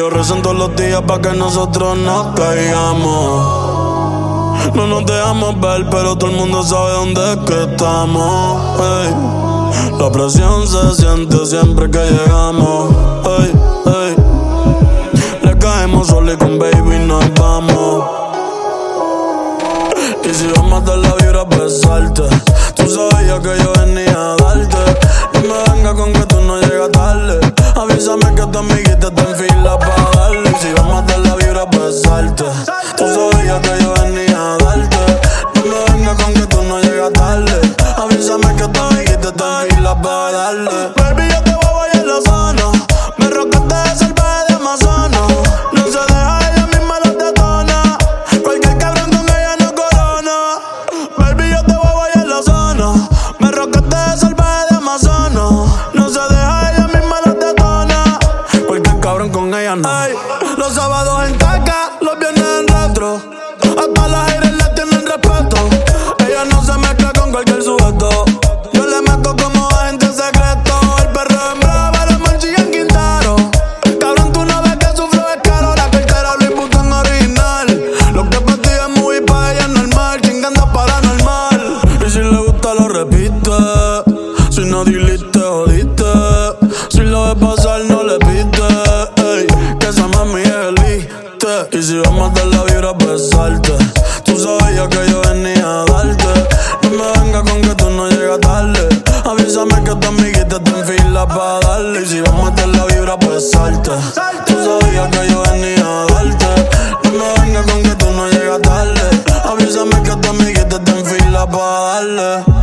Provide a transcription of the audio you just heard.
Ellos rezan todos los días para que nosotros no caigamos. No nos dejamos ver, pero todo el mundo sabe dónde estamos. La presión se siente siempre que llegamos. Le caemos solo y con baby nos vamos. Y si vamos a dar la vibra, besarte. Tú sabías que yo venía a darte. Avísame que tu amiguita está en fila para darle. Si vamos dar la vibra, besarte. Tú sabías que yo venía a darte. No me con que tú no llegas tarde. Avísame que tu amiguita está en fila para darle. No. Ay, los sábados en caca, los viernes en retro. Hasta las besarte. Tú sabías que yo venía a darte. No me venga con que tú no llegas tarde. Avísame que tu amiguita está en fila para darle. Y si vamos a dar la vibra, besarte. Tú sabías que yo venía a darte. No me venga con que tú no llegas tarde. Avísame que tu amiguita está en fila para darle.